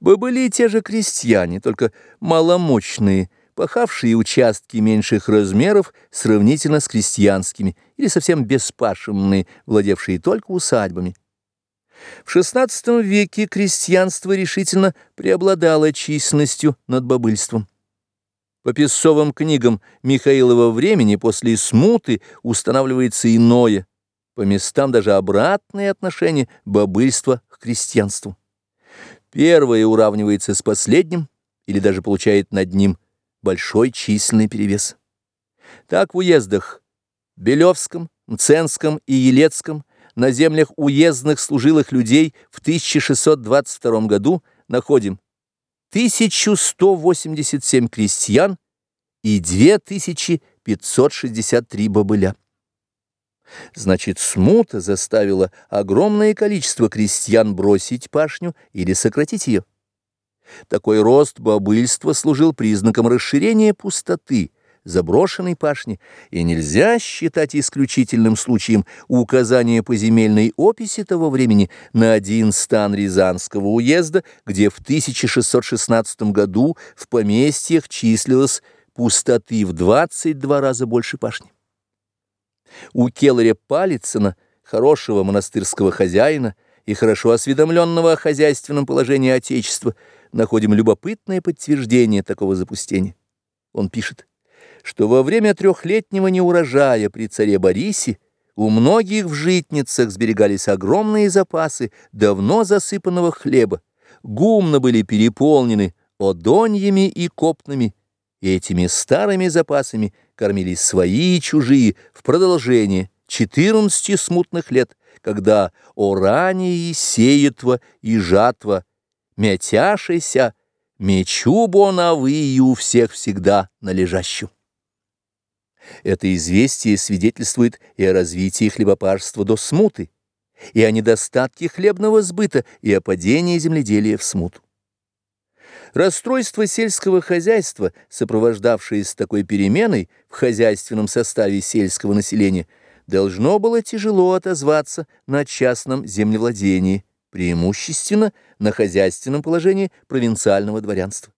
Бобыли те же крестьяне, только маломощные, пахавшие участки меньших размеров сравнительно с крестьянскими или совсем беспашенные, владевшие только усадьбами. В XVI веке крестьянство решительно преобладало численностью над бобыльством. По песцовым книгам Михаилова времени после смуты устанавливается иное, по местам даже обратное отношение бобыльства к крестьянству. Первое уравнивается с последним или даже получает над ним большой численный перевес. Так в уездах Белевском, Мценском и Елецком на землях уездных служилых людей в 1622 году находим 1187 крестьян и 2563 бобыля. Значит, смута заставила огромное количество крестьян бросить пашню или сократить ее. Такой рост бобыльства служил признаком расширения пустоты, заброшенной пашни, и нельзя считать исключительным случаем указания по земельной описи того времени на один стан Рязанского уезда, где в 1616 году в поместьях числилось пустоты в 22 раза больше пашни. У Келаря Палицына, хорошего монастырского хозяина и хорошо осведомленного о хозяйственном положении Отечества, находим любопытное подтверждение такого запустения. Он пишет, что во время трехлетнего неурожая при царе Борисе у многих в житницах сберегались огромные запасы давно засыпанного хлеба, гумно были переполнены одоньями и копнами, и этими старыми запасами кормились свои и чужие в продолжение 14 смутных лет, когда орание сеятва и жатва, мятяшися, мечу бонавыю всех всегда належащу. Это известие свидетельствует и о развитии хлебопарства до смуты, и о недостатке хлебного сбыта, и о падении земледелия в смуту. Расстройство сельского хозяйства, сопровождавшееся такой переменой в хозяйственном составе сельского населения, должно было тяжело отозваться на частном землевладении, преимущественно на хозяйственном положении провинциального дворянства.